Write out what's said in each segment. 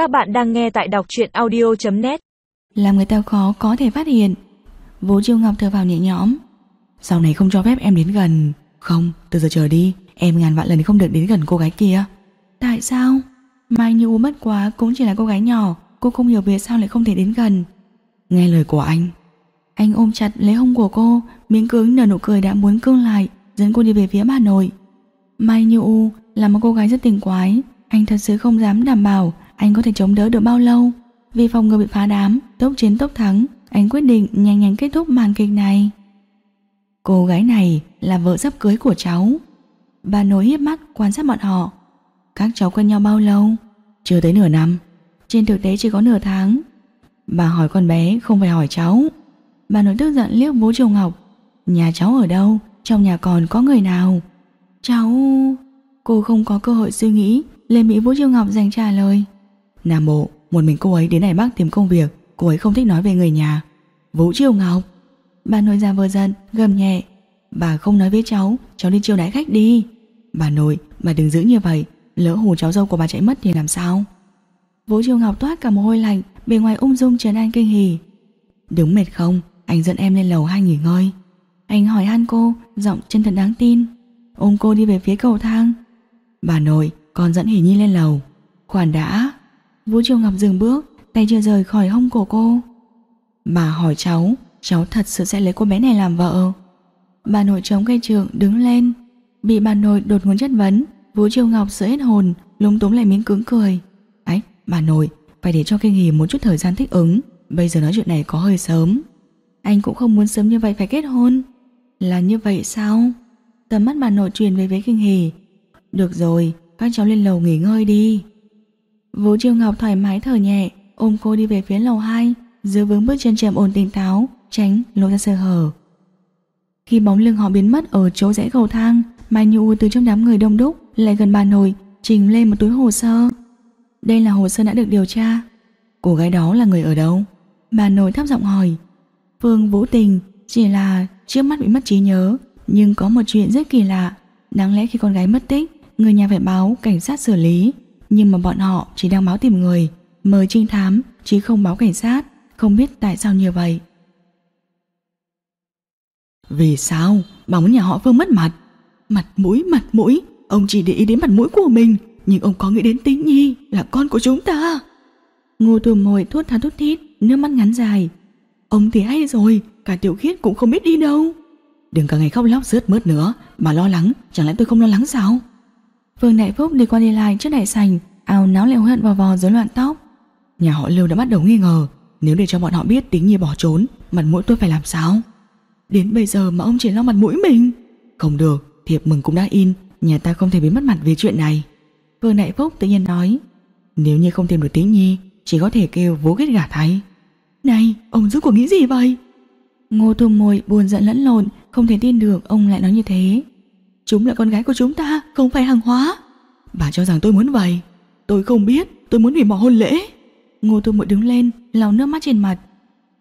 Các bạn đang nghe tại đọc truyện audio.net Làm người ta khó có thể phát hiện. Vũ Chiêu Ngọc thở vào nhẹ nhõm. Sau này không cho phép em đến gần. Không, từ giờ trở đi Em ngàn vạn lần không được đến gần cô gái kia. Tại sao? Mai Như mất quá cũng chỉ là cô gái nhỏ. Cô không hiểu vì sao lại không thể đến gần. Nghe lời của anh. Anh ôm chặt lấy hông của cô Miếng cứng nở nụ cười đã muốn cương lại Dẫn cô đi về phía bà nội. Mai Như U là một cô gái rất tình quái. Anh thật sự không dám đảm bảo anh có thể chống đỡ được bao lâu? Vì phòng ngừa bị phá đám, Tốc chiến tốc thắng, Anh quyết định nhanh nhanh kết thúc màn kịch này. Cô gái này là vợ sắp cưới của cháu. Bà nội hiếp mắt quan sát bọn họ. Các cháu quen nhau bao lâu? Chưa tới nửa năm. Trên thực tế chỉ có nửa tháng. Bà hỏi con bé không phải hỏi cháu. Bà nội tức giận liếc bố Triều Ngọc. Nhà cháu ở đâu? Trong nhà còn có người nào? Cháu... Cô không có cơ hội suy nghĩ Lê Mỹ Vũ Triều Ngọc dành trả lời. Nam Bộ, một mình cô ấy đến Đài Bắc tìm công việc. Cô ấy không thích nói về người nhà. Vũ Triều Ngọc Bà nội già vừa giận, gầm nhẹ. Bà không nói với cháu, cháu đi chiêu đãi khách đi. Bà nội, bà đừng giữ như vậy. Lỡ hù cháu dâu của bà chạy mất thì làm sao? Vũ Triều Ngọc toát cả mồ hôi lạnh Bề ngoài ung dung trấn an kinh hỉ. Đúng mệt không, anh dẫn em lên lầu hai nghỉ ngơi. Anh hỏi han cô Giọng chân thật đáng tin. Ôm cô đi về phía cầu thang. Bà nội, con dẫn Hỷ Nhi lên lầu. Khoản đã. Vũ Triều Ngọc dừng bước Tay chưa rời khỏi hông của cô. Bà hỏi cháu Cháu thật sự sẽ lấy cô bé này làm vợ. Bà nội chống cây trường đứng lên Bị bà nội đột ngột chất vấn. Vũ Triều Ngọc sợ hết hồn Lúng túng lại miếng cứng cười. Ấy, bà nội Phải để cho kinh hỉ một chút thời gian thích ứng. Bây giờ nói chuyện này có hơi sớm. Anh cũng không muốn sớm như vậy phải kết hôn. Là như vậy sao? Tầm mắt bà nội truyền về với kinh hỉ. Được rồi Các cháu lên lầu nghỉ ngơi đi. Vũ Triều Ngọc thoải mái thở nhẹ Ôm cô đi về phía lầu 2 Giữ vững bước chân chậm ổn tỉnh táo Tránh lộ ra sơ hở. Khi bóng lưng họ biến mất ở chỗ rẽ cầu thang Mai Nhu từ trong đám người đông đúc Lại gần bà nội Trình lên một túi hồ sơ. Đây là hồ sơ đã được điều tra. Cô gái đó là người ở đâu? Bà nội thấp giọng hỏi. Phương Vũ Tình chỉ là trước mắt bị mất trí nhớ Nhưng có một chuyện rất kỳ lạ. Đáng lẽ khi con gái mất tích Người nhà phải báo cảnh sát xử lý Nhưng mà bọn họ chỉ đang báo tìm người Mời trinh thám chứ không báo cảnh sát Không biết tại sao như vậy. Vì sao? Bóng nhà họ Phương mất mặt. Mặt mũi mặt mũi. Ông chỉ để ý đến mặt mũi của mình Nhưng ông có nghĩ đến tính nhi là con của chúng ta. Ngô tùm mồi thốt thá thốt thít Nước mắt ngắn dài. Ông thì hay rồi Cả tiểu khiết cũng không biết đi đâu. Đừng cả ngày khóc lóc rớt mướt nữa Bà lo lắng Chẳng lẽ tôi không lo lắng sao Vương Đại Phúc đi qua đi lại trước đại sành ao náo leo hận vào vò rối loạn tóc. Nhà họ Lưu đã bắt đầu nghi ngờ Nếu để cho bọn họ biết tính nhi bỏ trốn Mặt mũi tôi phải làm sao? Đến bây giờ mà ông chỉ lo mặt mũi mình? Không được, thiệp mừng cũng đã in Nhà ta không thể bị mất mặt vì chuyện này. Vương Đại Phúc tự nhiên nói Nếu như không tìm được tính nhi Chỉ có thể kêu vố kết gả thay. Này, ông rốt cuộc nghĩ gì vậy? Ngô Tùng môi buồn giận lẫn lộn Không thể tin được ông lại nói như thế. Chúng là con gái của chúng ta Không phải hàng hóa. Bà cho rằng tôi muốn vậy. Tôi không biết tôi muốn hủy bỏ hôn lễ. Ngô Tô Mội đứng lên lau nước mắt trên mặt.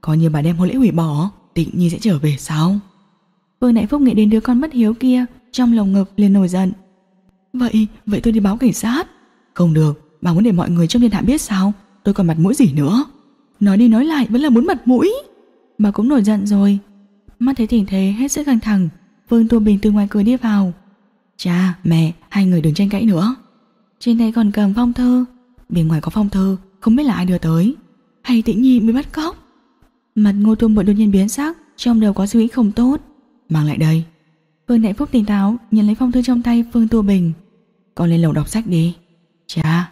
Coi như bà đem hôn lễ hủy bỏ Tịnh Nhi sẽ trở về sao? Vương Đại Phúc nghĩ đến đứa con mất hiếu kia Trong lồng ngực liền nổi giận. Vậy, vậy tôi đi báo cảnh sát. Không được, bà muốn để mọi người trong thiên hạ biết sao? Tôi còn mặt mũi gì nữa? Nói đi nói lại vẫn là muốn mặt mũi. Bà cũng nổi giận rồi. Mắt thấy tình thế hết sức căng thẳng Vương Tô Bình từ ngoài cửa đi vào. Cha, mẹ, hai người đừng tranh cãi nữa. Trên tay còn cầm phong thư. Bên ngoài có phong thư, không biết là ai đưa tới. Hay tĩnh nhi mới bắt cóc. Mặt ngô tuông bội đột nhiên biến sắc Trong đầu có suy nghĩ không tốt. Mang lại đây. Phương Đại Phúc tỉnh táo nhận lấy phong thư trong tay Phương Tu Bình. Con lên lầu đọc sách đi. Cha.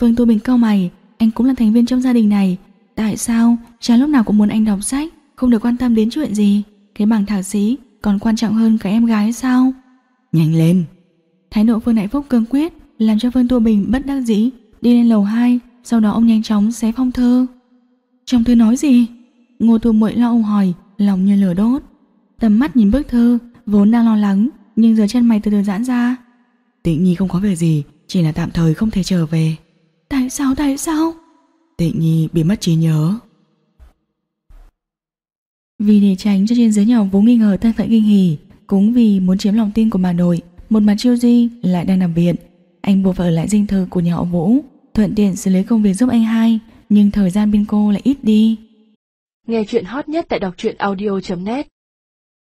Phương Tu Bình cau mày Anh cũng là thành viên trong gia đình này. Tại sao cha lúc nào cũng muốn anh đọc sách Không được quan tâm đến chuyện gì? Cái bằng thạc sĩ còn quan trọng hơn cả em gái sao? Nhanh lên. Thái độ Phương Đại Phúc cương quyết Làm cho Phương Tô Bình bất đắc dĩ Đi lên lầu 2 Sau đó ông nhanh chóng xé phong thư Trong thư nói gì? Ngô Thu Muội lo ông hỏi Lòng như lửa đốt. Tầm mắt nhìn bức thư Vốn đang lo lắng Nhưng giờ chân mày từ từ giãn ra. Tịnh Nhi không có việc gì Chỉ là tạm thời không thể trở về. Tại sao tại sao? Tịnh Nhi bị mất trí nhớ. Vì để tránh cho trên dưới nhỏ vốn nghi ngờ thân phận kinh hỉ cũng vì muốn chiếm lòng tin của bà nội, một mặt Chiêu Di lại đang nằm viện. Anh buộc phải ở lại dinh thự của nhà họ Vũ, thuận tiện xử lý công việc giúp anh hai, nhưng thời gian bên cô lại ít đi. Nghe chuyện hot nhất tại đọc truyện audio.net